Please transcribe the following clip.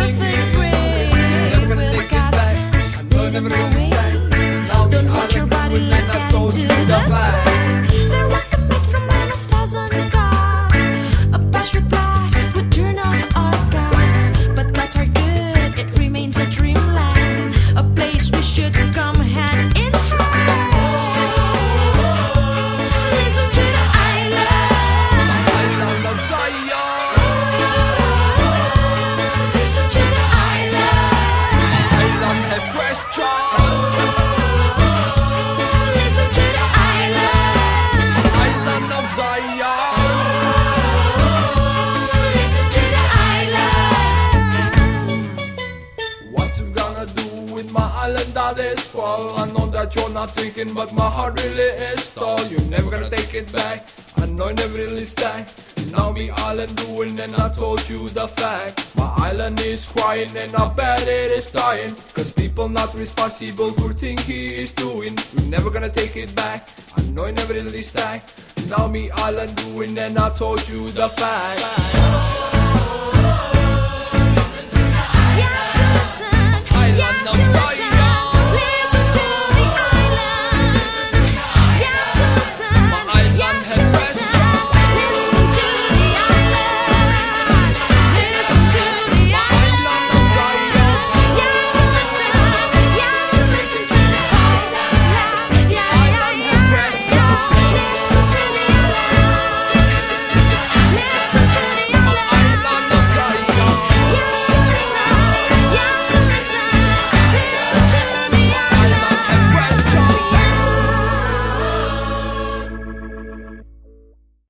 perfect grave with God's hand leading my. My island that is full? I know that you're not thinking, but my heart really is tall. You're never gonna take it back. I know you never really stay. Now me island doing and I told you the fact. My island is crying and I bet it is dying. Cause people not responsible for things he is doing. You're never gonna take it back. I know you never really stay. Now me island doing and I told you the fact.